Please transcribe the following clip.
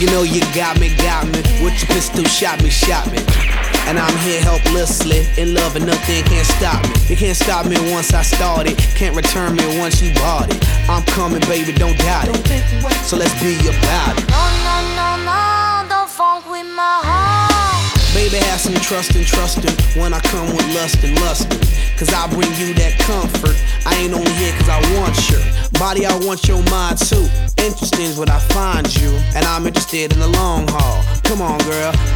you know you got me, got me. With your pistol, shot me, shot me. And I'm here helplessly, in love and nothing can't stop me. You can't stop me once I started, can't return me once you bought it. I'm coming, baby, don't doubt it. So let's be about it. No, no, no, no, don't funk with my heart. Baby, have some trust and trust trusting when I come with lust and lusting. Cause I bring you that comfort. Ain't here cause I want your body, I want your mind too. Interesting is what I find you, and I'm interested in the long haul. Come on, girl.